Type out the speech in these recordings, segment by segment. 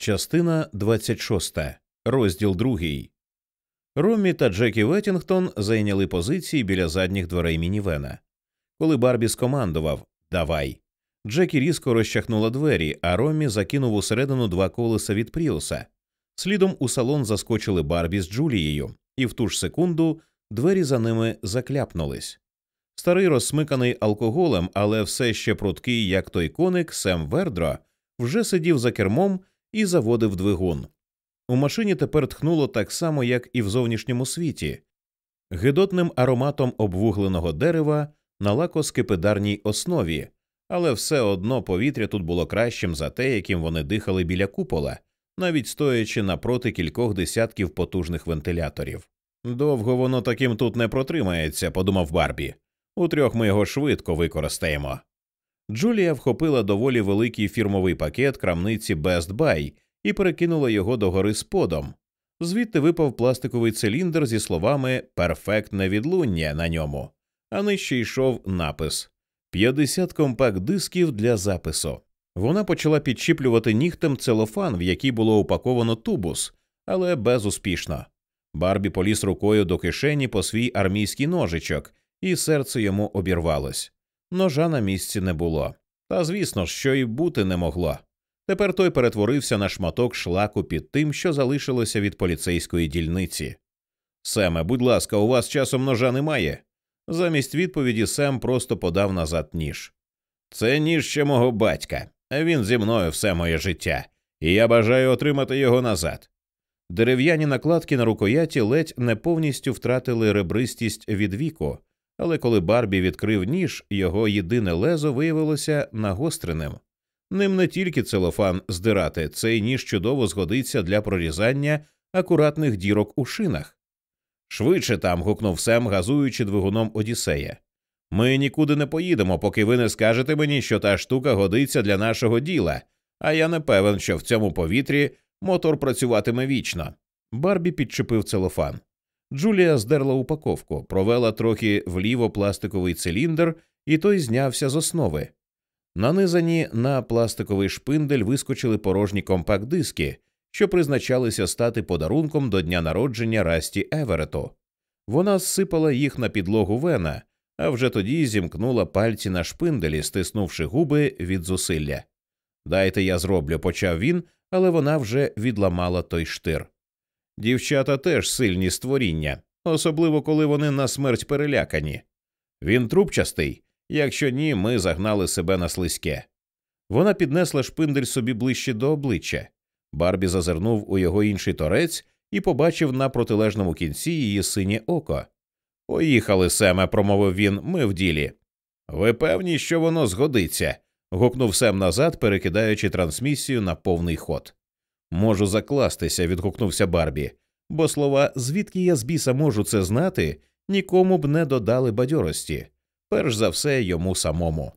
Частина 26. Розділ 2. Роммі та Джекі Веттінгтон зайняли позиції біля задніх дверей мінівена. Коли Барбі скомандував Давай. Джекі різко розчахнула двері, а Роммі закинув усередину два колеса від Пріуса. Слідом у салон заскочили Барбі з Джулією, і в ту ж секунду двері за ними закляпнулись. Старий розсмиканий алкоголем, але все ще пруткий, як той коник Сем Вердро, вже сидів за кермом і заводив двигун. У машині тепер тхнуло так само, як і в зовнішньому світі, гидотним ароматом обвугленого дерева на лакоскипидарній основі, але все одно повітря тут було кращим за те, яким вони дихали біля купола, навіть стоячи напроти кількох десятків потужних вентиляторів. Довго воно таким тут не протримається, подумав Барбі. Утрьох ми його швидко використаємо. Джулія вхопила доволі великий фірмовий пакет крамниці Best Buy і перекинула його догори сподом. Звідти випав пластиковий циліндр зі словами перфектне відлуння на ньому, а нижче йшов напис 50 компакт дисків для запису. Вона почала підчіплювати нігтем целофан, в який було упаковано тубус, але безуспішно. Барбі поліз рукою до кишені по свій армійський ножичок, і серце йому обірвалось. Ножа на місці не було. Та звісно що й бути не могло. Тепер той перетворився на шматок шлаку під тим, що залишилося від поліцейської дільниці. Семе, будь ласка, у вас часом ножа немає. Замість відповіді Сем просто подав назад ніж. Це ніж ще мого батька, він зі мною все моє життя, і я бажаю отримати його назад. Дерев'яні накладки на рукояті ледь не повністю втратили ребристість від віку, але коли Барбі відкрив ніж, його єдине лезо виявилося нагостреним. Ним не тільки целофан здирати, цей ніж чудово згодиться для прорізання акуратних дірок у шинах. Швидше там. гукнув Сем, газуючи двигуном Одіссея. Ми нікуди не поїдемо, поки ви не скажете мені, що та штука годиться для нашого діла, а я не певен, що в цьому повітрі мотор працюватиме вічно. Барбі підчепив целофан. Джулія здерла упаковку, провела трохи вліво пластиковий циліндр, і той знявся з основи. Нанизані на пластиковий шпиндель вискочили порожні компакт-диски, що призначалися стати подарунком до дня народження Расті Еверету. Вона зсипала їх на підлогу вена, а вже тоді зімкнула пальці на шпинделі, стиснувши губи від зусилля. Дайте я зроблю, почав він, але вона вже відламала той штир. Дівчата теж сильні створіння, особливо коли вони на смерть перелякані. Він трубчастий, якщо ні, ми загнали себе на слизьке. Вона піднесла шпиндель собі ближче до обличчя. Барбі зазирнув у його інший торець і побачив на протилежному кінці її синє око. Поїхали, Семе, промовив він, ми в ділі. Ви певні, що воно згодиться. гукнув Сем назад, перекидаючи трансмісію на повний ход. Можу закластися, відгукнувся Барбі, бо слова звідки я з біса можу це знати, нікому б не додали бадьорості, перш за все йому самому.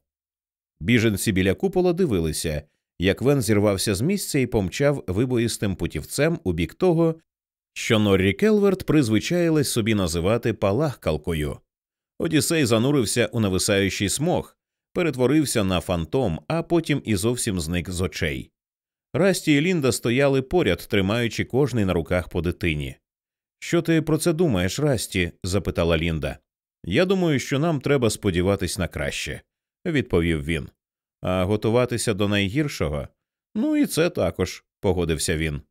Біженці біля купола дивилися, як Вен зірвався з місця і помчав вибоїстим путівцем у бік того, що Норрі Келверт призвичаїлась собі називати палахкалкою. Одіссей занурився у нависаючий смог, перетворився на фантом, а потім і зовсім зник з очей. Расті і Лінда стояли поряд, тримаючи кожний на руках по дитині. Що ти про це думаєш, Расті? запитала Лінда. Я думаю, що нам треба сподіватись на краще, відповів він. А готуватися до найгіршого? Ну і це також, погодився він.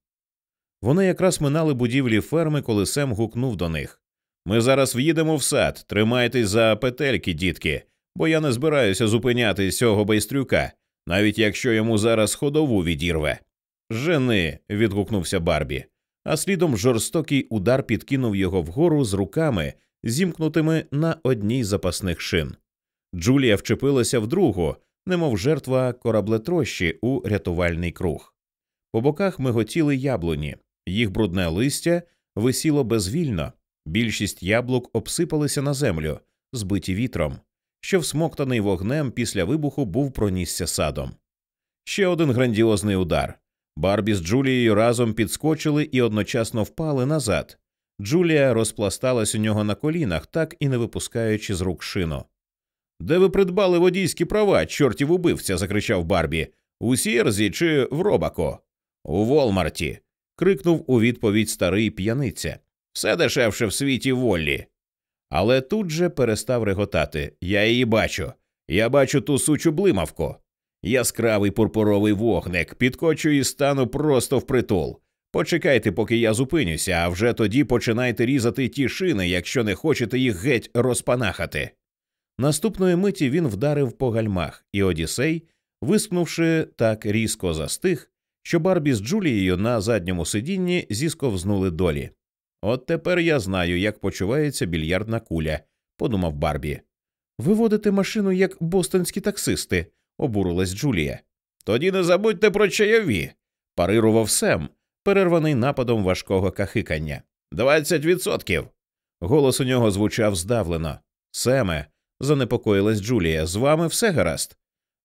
Вони якраз минали будівлі ферми, коли Сем гукнув до них. Ми зараз в'їдемо в сад, тримайтесь за петельки, дітки, бо я не збираюся зупиняти цього байстрюка навіть якщо йому зараз ходову відірве. Жени. відгукнувся Барбі, а слідом жорстокий удар підкинув його вгору з руками, зімкнутими на одній запасних шин. Джулія вчепилася в другу, немов жертва кораблетрощі у рятувальний круг. По боках миготіли яблуні, їх брудне листя висіло безвільно, більшість яблук обсипалися на землю, збиті вітром що всмоктаний вогнем після вибуху був пронісся садом. Ще один грандіозний удар. Барбі з Джулією разом підскочили і одночасно впали назад. Джулія розпласталась у нього на колінах, так і не випускаючи з рук шину. Де ви придбали водійські права, чортів убивця? закричав Барбі. У Сірзі чи в Робако? У Волмарті. крикнув у відповідь старий п'яниця. Все дешевше в світі волі. Але тут же перестав реготати. Я її бачу. Я бачу ту сучу блимавку. Яскравий пурпуровий вогник, підкочу і стану просто в притул. Почекайте, поки я зупинюся, а вже тоді починайте різати ті шини, якщо не хочете їх геть розпанахати. Наступної миті він вдарив по гальмах, і Одіссей, вискнувши так різко застиг, що Барбі з Джулією на задньому сидінні зісковзнули долі. От тепер я знаю, як почувається більярдна куля, подумав Барбі. Ви водите машину як бостонські таксисти, обурилась Джулія. Тоді не забудьте про чайові, парирував Сем, перерваний нападом важкого кахикання. Двадцять відсотків. Голос у нього звучав здавлено. Семе, занепокоїлась Джулія, з вами все гаразд?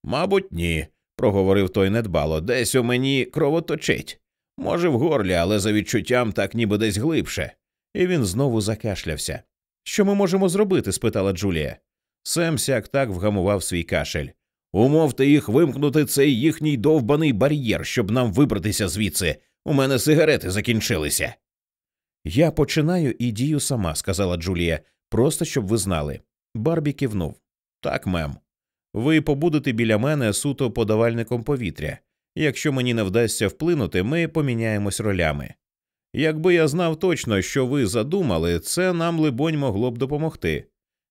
Мабуть, ні, проговорив той недбало. Десь у мені кровоточить. Може, в горлі, але за відчуттям так ніби десь глибше. І він знову закашлявся. Що ми можемо зробити? спитала Джулія. Сем сяк так вгамував свій кашель. Умовте їх вимкнути цей їхній довбаний бар'єр, щоб нам вибратися звідси. У мене сигарети закінчилися. Я починаю і дію сама, сказала Джулія, просто щоб ви знали. Барбі кивнув. Так, мем. Ви побудете біля мене суто подавальником повітря. Якщо мені не вдасться вплинути, ми поміняємось ролями. Якби я знав точно, що ви задумали, це нам, либонь, могло б допомогти.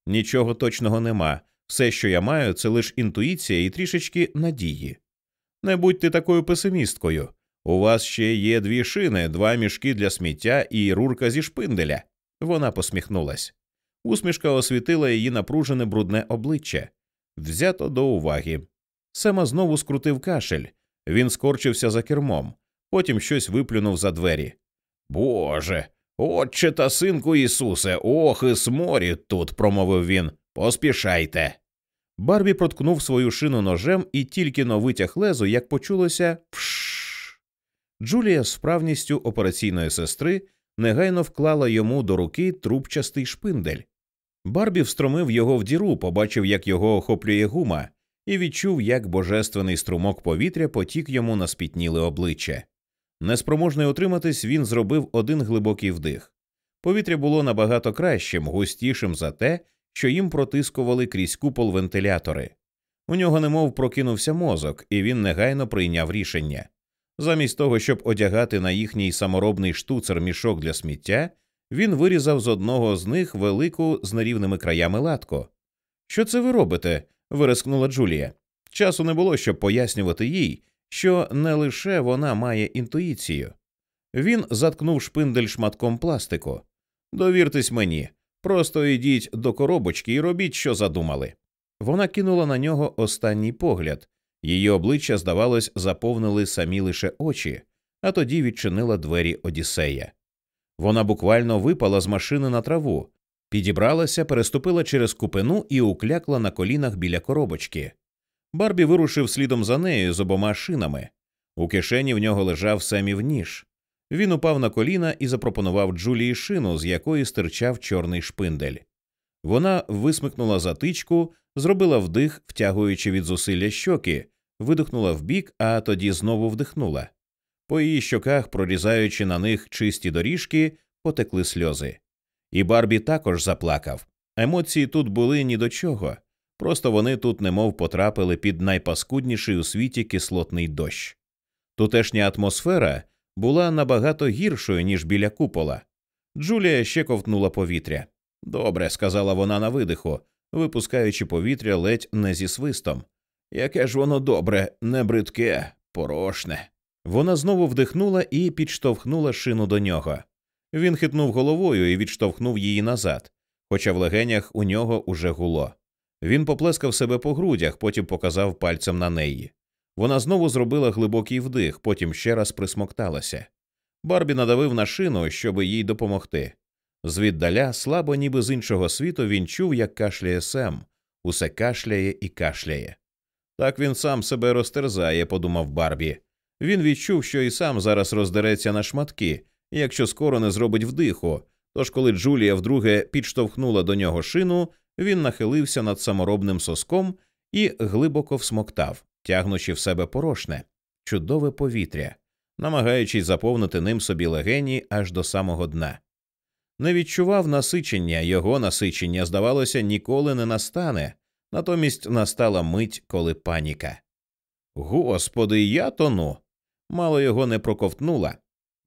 Нічого точного нема. Все, що я маю, це лише інтуїція і трішечки надії. Не будьте такою песимісткою. У вас ще є дві шини, два мішки для сміття і рурка зі шпинделя. Вона посміхнулась. Усмішка освітила її напружене брудне обличчя. Взято до уваги. Сема знову скрутив кашель. Він скорчився за кермом, потім щось виплюнув за двері. Боже, отче та синку Ісусе, ох і сморі тут, промовив він. Поспішайте. Барбі проткнув свою шину ножем і тільки но витяг лезо, як почулося вш. Джулія з справністю операційної сестри негайно вклала йому до руки трубчастий шпиндель. Барбі встромив його в діру, побачив, як його охоплює гума, і відчув, як божественний струмок повітря потік йому на спітніле обличчя. Неспроможний утриматись, він зробив один глибокий вдих. Повітря було набагато кращим, густішим за те, що їм протискували крізь купол вентилятори. У нього немов прокинувся мозок, і він негайно прийняв рішення. Замість того, щоб одягати на їхній саморобний штуцер мішок для сміття, він вирізав з одного з них велику з нерівними краями латку. Що це ви робите? Вирискнула Джулія. Часу не було, щоб пояснювати їй, що не лише вона має інтуїцію. Він заткнув шпиндель шматком пластику. Довіртесь мені, просто йдіть до коробочки і робіть, що задумали. Вона кинула на нього останній погляд, її обличчя, здавалось, заповнили самі лише очі, а тоді відчинила двері Одіссея. Вона буквально випала з машини на траву, підібралася, переступила через купину і уклякла на колінах біля коробочки. Барбі вирушив слідом за нею з обома шинами. У кишені в нього лежав самів ніж. Він упав на коліна і запропонував Джулії шину, з якої стирчав чорний шпиндель. Вона висмикнула затичку, зробила вдих, втягуючи від зусилля щоки, видихнула вбік, а тоді знову вдихнула. По її щоках, прорізаючи на них чисті доріжки, потекли сльози. І Барбі також заплакав. Емоції тут були ні до чого, просто вони тут немов потрапили під найпаскудніший у світі кислотний дощ. Тутешня атмосфера була набагато гіршою, ніж біля купола. Джулія ще ковтнула повітря. Добре, сказала вона на видиху, випускаючи повітря ледь не зі свистом. Яке ж воно добре, не бридке, порошне. Вона знову вдихнула і підштовхнула шину до нього. Він хитнув головою і відштовхнув її назад, хоча в легенях у нього уже гуло. Він поплескав себе по грудях, потім показав пальцем на неї. Вона знову зробила глибокий вдих, потім ще раз присмокталася. Барбі надавив на шину, щоб їй допомогти. Звіддаля, слабо, ніби з іншого світу, він чув, як кашляє Сем, усе кашляє і кашляє. Так він сам себе розтерзає, подумав Барбі. Він відчув, що і сам зараз роздереться на шматки, якщо скоро не зробить вдиху. Тож, коли Джулія вдруге підштовхнула до нього шину, він нахилився над саморобним соском і глибоко всмоктав, тягнучи в себе порошне, чудове повітря, намагаючись заповнити ним собі легені аж до самого дна. Не відчував насичення, його насичення, здавалося, ніколи не настане, натомість настала мить, коли паніка. Господи, я тону. Мало його не проковтнула.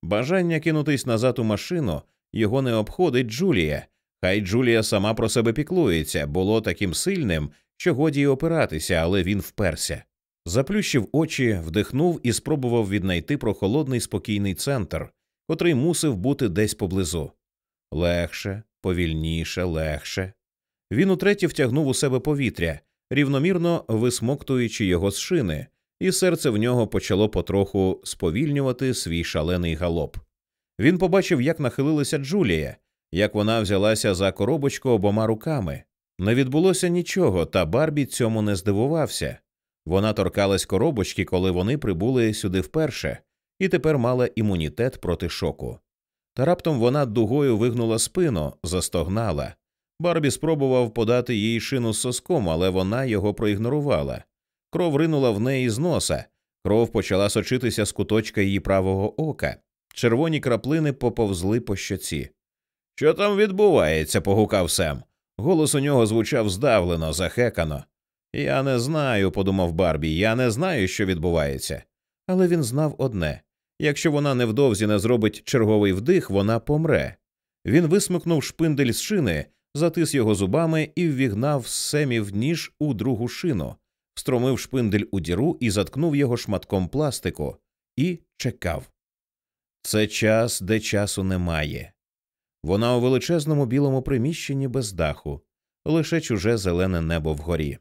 Бажання кинутись назад у машину його не обходить Джулія. Хай Джулія сама про себе піклується, було таким сильним, що годі й опиратися, але він вперся. Заплющив очі, вдихнув і спробував віднайти прохолодний спокійний центр, котрий мусив бути десь поблизу. Легше, повільніше, легше. Він утретє втягнув у себе повітря, рівномірно висмоктуючи його з шини, і серце в нього почало потроху сповільнювати свій шалений галоп. Він побачив, як нахилилася Джулія, як вона взялася за коробочку обома руками. Не відбулося нічого, та Барбі цьому не здивувався. Вона торкалась коробочки, коли вони прибули сюди вперше, і тепер мала імунітет проти шоку. Та раптом вона дугою вигнула спину, застогнала. Барбі спробував подати їй шину з соском, але вона його проігнорувала. Кров ринула в неї з носа, кров почала сочитися з куточка її правого ока. Червоні краплини поповзли по щоці. Що там відбувається? погукав Сем. Голос у нього звучав здавлено, захекано. Я не знаю, подумав Барбі, я не знаю, що відбувається. Але він знав одне якщо вона невдовзі не зробить черговий вдих, вона помре. Він висмикнув шпиндель з шини, затис його зубами і ввігнав семів ніж у другу шину, встромив шпиндель у діру і заткнув його шматком пластику, і чекав. Це час, де часу немає. Вона у величезному білому приміщенні без даху, лише чуже зелене небо вгорі.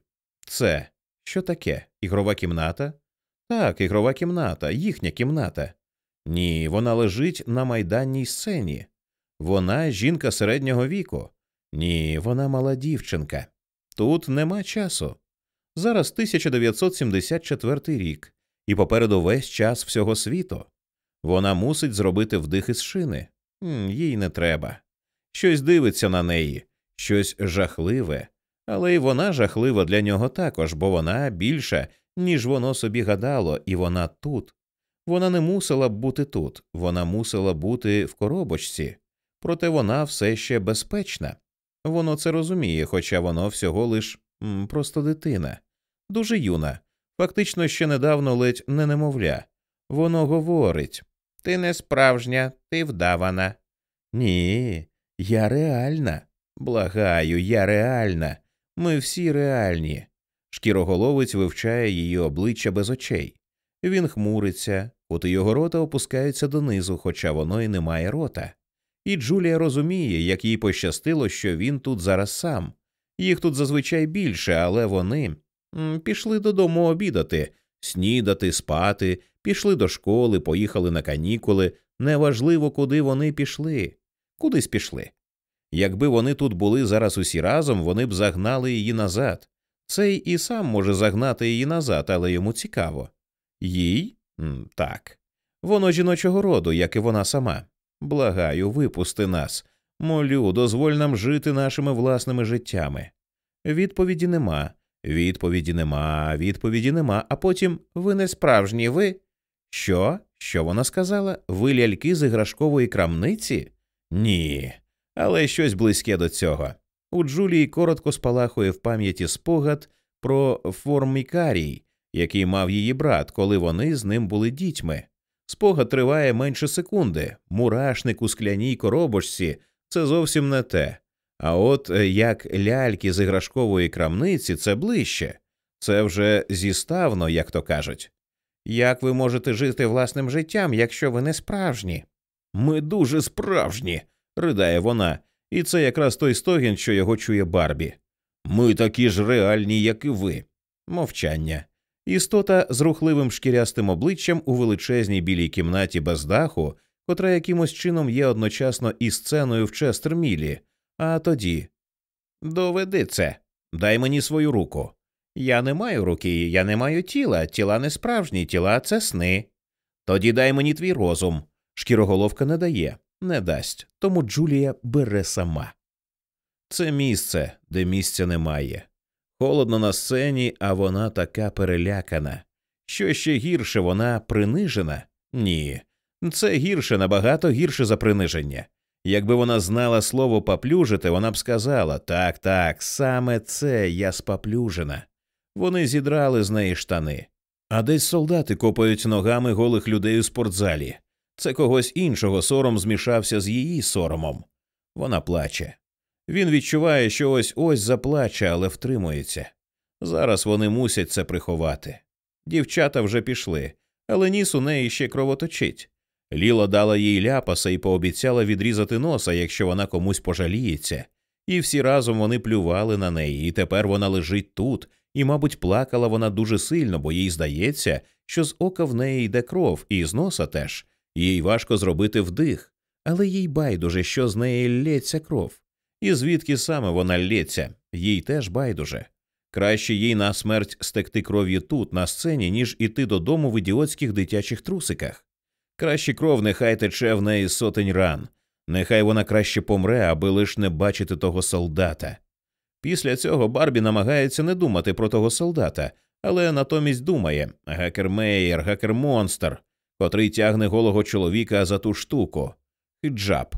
Це що таке? Ігрова кімната? Так, ігрова кімната, їхня кімната. Ні, вона лежить на майданній сцені. Вона жінка середнього віку. Ні, вона мала дівчинка. Тут нема часу. Зараз 1974 рік, і попереду весь час всього світу. Вона мусить зробити вдих із шини. Їй не треба. Щось дивиться на неї, щось жахливе, але й вона жахлива для нього також, бо вона більша, ніж воно собі гадало, і вона тут. Вона не мусила б бути тут, вона мусила бути в коробочці, проте вона все ще безпечна. Воно це розуміє, хоча воно всього лиш м, просто дитина, дуже юна, фактично ще недавно ледь не немовля. Воно говорить Ти не справжня, ти вдавана. Ні, я реальна. Благаю, я реальна. Ми всі реальні. Шкіроголовець вивчає її обличчя без очей. Він хмуриться, кути його рота опускаються донизу, хоча воно й не має рота. І Джулія розуміє, як їй пощастило, що він тут зараз сам. Їх тут зазвичай більше, але вони пішли додому обідати, снідати, спати, пішли до школи, поїхали на канікули. Неважливо, куди вони пішли, кудись пішли. Якби вони тут були зараз усі разом, вони б загнали її назад. Цей і сам може загнати її назад, але йому цікаво. Їй? Так. Воно жіночого роду, як і вона сама. Благаю, випусти нас. Молю, дозволь нам жити нашими власними життями. Відповіді нема, відповіді нема, відповіді нема, а потім ви не справжні, ви. Що? Що вона сказала? Ви ляльки з іграшкової крамниці? Ні, але щось близьке до цього. У Джулії коротко спалахує в пам'яті спогад про формікарій, який мав її брат, коли вони з ним були дітьми. Спогад триває менше секунди. Мурашник у скляній коробочці це зовсім не те. А от е, як ляльки з іграшкової крамниці це ближче, це вже зіставно, як то кажуть. Як ви можете жити власним життям, якщо ви не справжні? Ми дуже справжні, ридає вона, і це якраз той стогін, що його чує Барбі. Ми такі ж реальні, як і ви. Мовчання. Істота з рухливим шкірястим обличчям у величезній білій кімнаті без даху, котра якимось чином є одночасно і сценою в Честермілі, а тоді доведи це, дай мені свою руку. Я не маю руки, я не маю тіла, тіла не справжні, тіла це сни. Тоді дай мені твій розум. Шкіроголовка не дає, не дасть, тому Джулія бере сама. Це місце, де місця немає. Холодно на сцені, а вона така перелякана. Що ще гірше, вона принижена, Ні, це гірше, набагато гірше за приниження. Якби вона знала слово поплюжити, вона б сказала так, так, саме це я споплюжена. Вони зідрали з неї штани. А десь солдати копають ногами голих людей у спортзалі. Це когось іншого сором змішався з її соромом. Вона плаче. Він відчуває, що ось ось заплаче, але втримується. Зараз вони мусять це приховати. Дівчата вже пішли, але ніс у неї ще кровоточить. Ліла дала їй ляпаса і пообіцяла відрізати носа, якщо вона комусь пожаліється, і всі разом вони плювали на неї, і тепер вона лежить тут, і, мабуть, плакала вона дуже сильно, бо їй здається, що з ока в неї йде кров, і з носа теж, їй важко зробити вдих, але їй байдуже, що з неї лється кров. І звідки саме вона лється, їй теж байдуже. Краще їй на смерть стекти кров'ю тут, на сцені, ніж іти додому в ідіотських дитячих трусиках. Краще кров нехай тече в неї сотень ран, нехай вона краще помре, аби лиш не бачити того солдата. Після цього Барбі намагається не думати про того солдата, але натомість думає гакер-мейєр, гакер-монстр, котрий тягне голого чоловіка за ту штуку, хиджаб,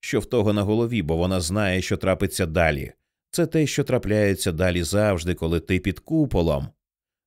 що в того на голові, бо вона знає, що трапиться далі. Це те, що трапляється далі завжди, коли ти під куполом.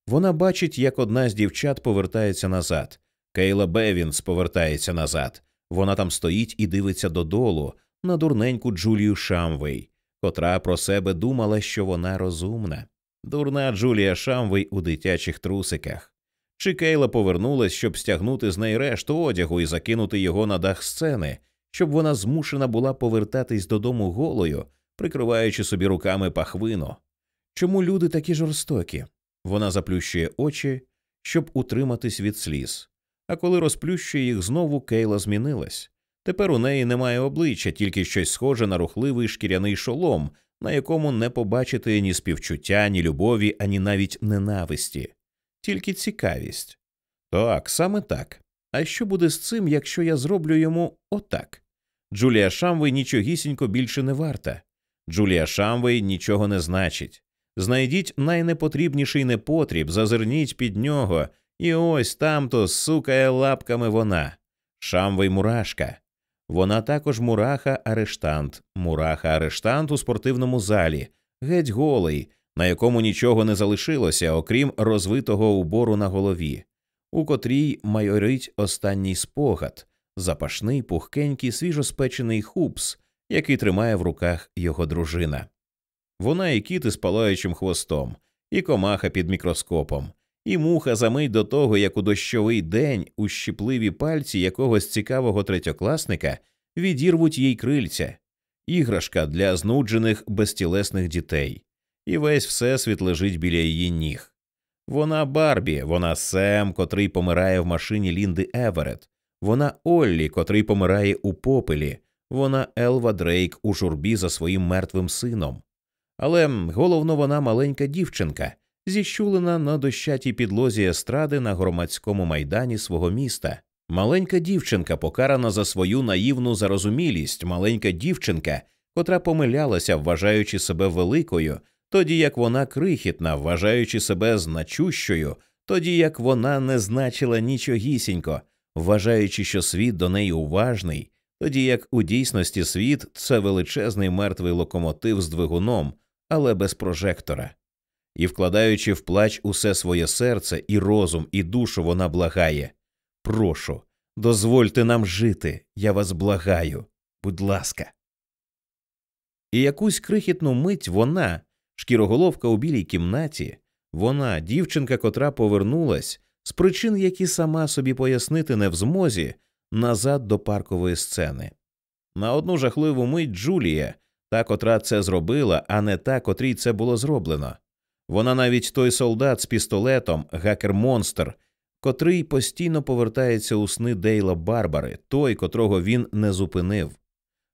Вона бачить, як одна з дівчат повертається назад. Кейла Бевінс повертається назад. Вона там стоїть і дивиться додолу на дурненьку Джулію Шамвей, котра про себе думала, що вона розумна. Дурна Джулія Шамвей у дитячих трусиках. Чи Кейла повернулась, щоб стягнути з неї решту одягу і закинути його на дах сцени, щоб вона змушена була повертатись додому голою, прикриваючи собі руками пахвину. Чому люди такі жорстокі? Вона заплющує очі, щоб утриматись від сліз. А коли розплющує їх знову, Кейла змінилась. Тепер у неї немає обличчя, тільки щось схоже на рухливий шкіряний шолом, на якому не побачити ні співчуття, ні любові, ані навіть ненависті, тільки цікавість. Так, саме так. А що буде з цим, якщо я зроблю йому отак? Джулія Шамвей нічогісінько більше не варта. Джулія Шамвей нічого не значить. Знайдіть найнепотрібніший непотріб, зазирніть під нього, і ось тамто сукає лапками вона. Шамвей мурашка. Вона також мураха арештант, мураха арештант у спортивному залі, геть голий, на якому нічого не залишилося, окрім розвитого убору на голові, у котрій майорить останній спогад, запашний пухкенький свіжоспечений хупс, який тримає в руках його дружина. Вона і кіт із палаючим хвостом, і комаха під мікроскопом, і муха за мить до того, як у дощовий день у щіпливі пальці якогось цікавого третьокласника відірвуть їй крильця, іграшка для знуджених безтілесних дітей, і весь всесвіт лежить біля її ніг. Вона Барбі, вона Сем, котрий помирає в машині Лінди Еверет, вона Оллі, котрий помирає у попелі, вона Елва Дрейк у журбі за своїм мертвим сином. Але головно вона маленька дівчинка, зіщулена на дощатій підлозі естради на громадському майдані свого міста. Маленька дівчинка, покарана за свою наївну зарозумілість, маленька дівчинка, котра помилялася, вважаючи себе великою, тоді як вона крихітна, вважаючи себе значущою, тоді як вона не значила нічогісінько, вважаючи, що світ до неї уважний, тоді як у дійсності світ це величезний мертвий локомотив з двигуном, але без прожектора. І, вкладаючи в плач усе своє серце, і розум, і душу, вона благає Прошу, дозвольте нам жити, я вас благаю, будь ласка. І якусь крихітну мить вона, шкіроголовка у білій кімнаті, вона, дівчинка, котра повернулась, з причин, які сама собі пояснити не в змозі, назад до паркової сцени. На одну жахливу мить Джулія, та котра це зробила, а не та, котрій це було зроблено. Вона навіть той солдат з пістолетом, гакер монстр, котрий постійно повертається у сни Дейла Барбари, той, котрого він не зупинив.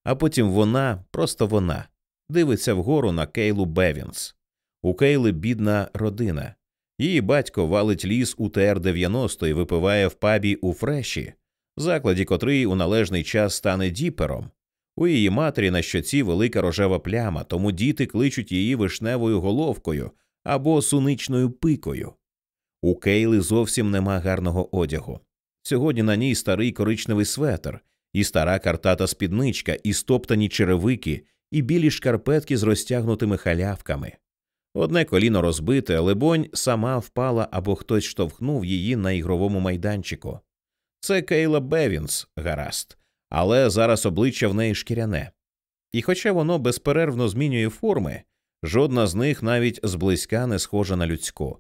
А потім вона, просто вона, дивиться вгору на Кейлу Бевінс. У Кейли бідна родина. Її батько валить ліс у ТР-90 і випиває в пабі у Фреші, закладі котрий у належний час стане діпером. У її матері на щоці велика рожева пляма, тому діти кличуть її вишневою головкою або суничною пикою. У Кейли зовсім нема гарного одягу. Сьогодні на ній старий коричневий светр, і стара картата спідничка, і стоптані черевики, і білі шкарпетки з розтягнутими халявками. Одне коліно розбите, либонь, сама впала або хтось штовхнув її на ігровому майданчику. Це Кейла Бевінс, гаразд, але зараз обличчя в неї шкіряне. І хоча воно безперервно змінює форми, жодна з них навіть зблизька не схожа на людську.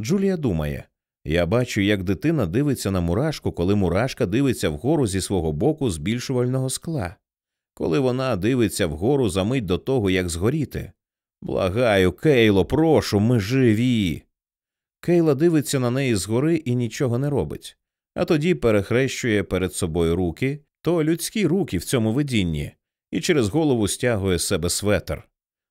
Джулія думає я бачу, як дитина дивиться на мурашку, коли мурашка дивиться вгору зі свого боку збільшувального скла, коли вона дивиться вгору за мить до того, як згоріти. Благаю, Кейло, прошу, ми живі. Кейла дивиться на неї згори і нічого не робить, а тоді перехрещує перед собою руки, то людські руки в цьому видінні, і через голову стягує себе светр.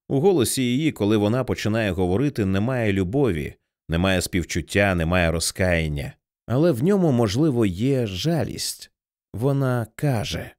У голосі її, коли вона починає говорити, немає любові, немає співчуття, немає розкаяння, але в ньому, можливо, є жалість. Вона каже